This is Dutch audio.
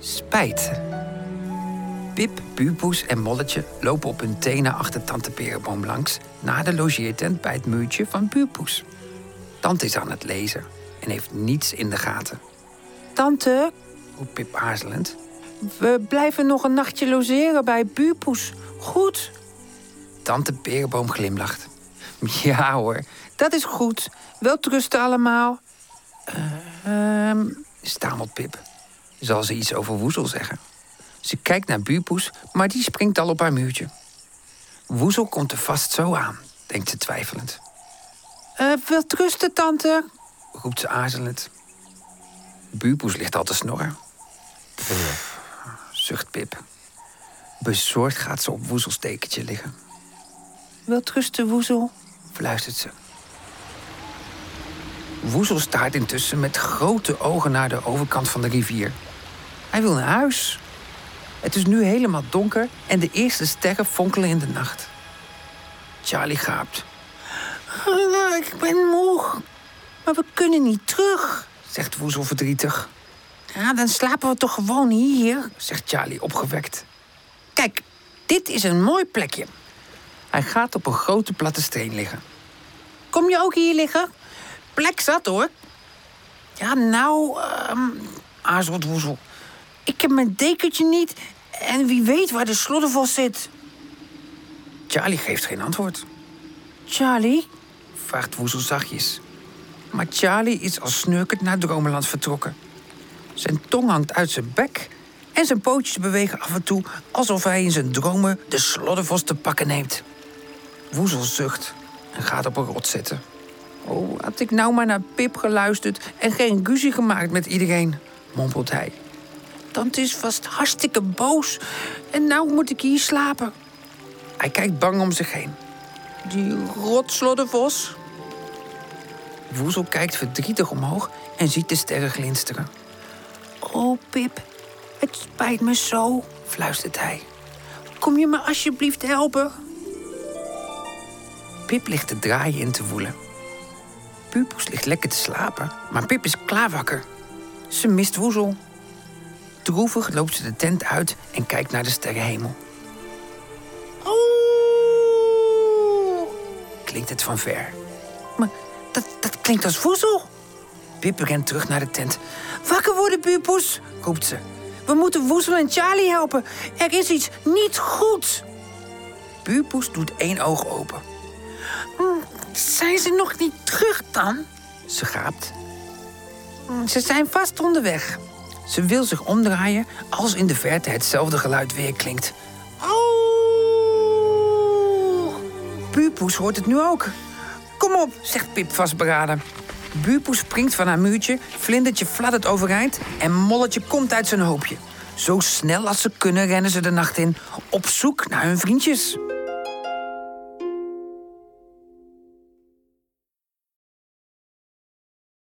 Spijt. Pip, Buurpoes en Molletje lopen op hun tenen achter tante Perenboom langs... naar de logeertent bij het muurtje van Buurpoes. Tante is aan het lezen en heeft niets in de gaten. Tante, Roept Pip aarzelend. we blijven nog een nachtje logeren bij buurpoes. Goed, Tante Perenboom glimlacht. Ja hoor, dat is goed. Wel trusten allemaal. Ehm, stamelt Pip. Zal ze iets over Woezel zeggen? Ze kijkt naar Buurpoes, maar die springt al op haar muurtje. Woezel komt er vast zo aan, denkt ze twijfelend. Eh wel trusten, tante. Roept ze aarzelend. Buurpoes ligt al te snorren. Pff, zucht Pip. Bezorgd gaat ze op Woezels dekentje liggen, Wel trusten, woezel. fluistert ze. Woezel staart intussen met grote ogen naar de overkant van de rivier. Hij wil naar huis. Het is nu helemaal donker en de eerste sterren fonkelen in de nacht. Charlie gaapt, Ik ben moe. Maar we kunnen niet terug. zegt Woezel verdrietig. Ja, dan slapen we toch gewoon hier. Zegt Charlie opgewekt. Kijk, dit is een mooi plekje. Hij gaat op een grote platte steen liggen. Kom je ook hier liggen? Plek zat hoor. Ja, nou, ehm, aarzelt Woezel. Ik heb mijn dekentje niet en wie weet waar de sloddervos zit. Charlie geeft geen antwoord. Charlie? vraagt Woezel zachtjes. Maar Charlie is al snurkend naar Dromeland vertrokken. Zijn tong hangt uit zijn bek en zijn pootjes bewegen af en toe alsof hij in zijn dromen de sloddervos te pakken neemt. Woezel zucht en gaat op een rot zitten. Oh, had ik nou maar naar Pip geluisterd en geen ruzie gemaakt met iedereen, mompelt hij. Tante is vast hartstikke boos. En nou moet ik hier slapen. Hij kijkt bang om zich heen. Die rotsloddervos. Woezel kijkt verdrietig omhoog en ziet de sterren glinsteren. Oh, Pip, het spijt me zo. Fluistert hij. Kom je me alsjeblieft helpen? Pip ligt te draaien en te woelen. Pupus ligt lekker te slapen, maar Pip is klaar wakker. Ze mist Woezel. Droevig loopt ze de tent uit en kijkt naar de sterrenhemel. Oh, Klinkt het van ver. maar dat, dat klinkt als voezel. Pip rent terug naar de tent. Wakker worden, buurpoes, Roept ze. We moeten Woezel en Charlie helpen. Er is iets niet goed. Pupus doet één oog open. Zijn ze nog niet terug dan? Ze gaapt. Ze zijn vast onderweg. Ze wil zich omdraaien als in de verte hetzelfde geluid weer klinkt. Hoort het nu ook. Kom op, zegt Pip vastberaden. Buurpoes springt van haar muurtje, vlindertje fladdert overeind... en molletje komt uit zijn hoopje. Zo snel als ze kunnen rennen ze de nacht in, op zoek naar hun vriendjes.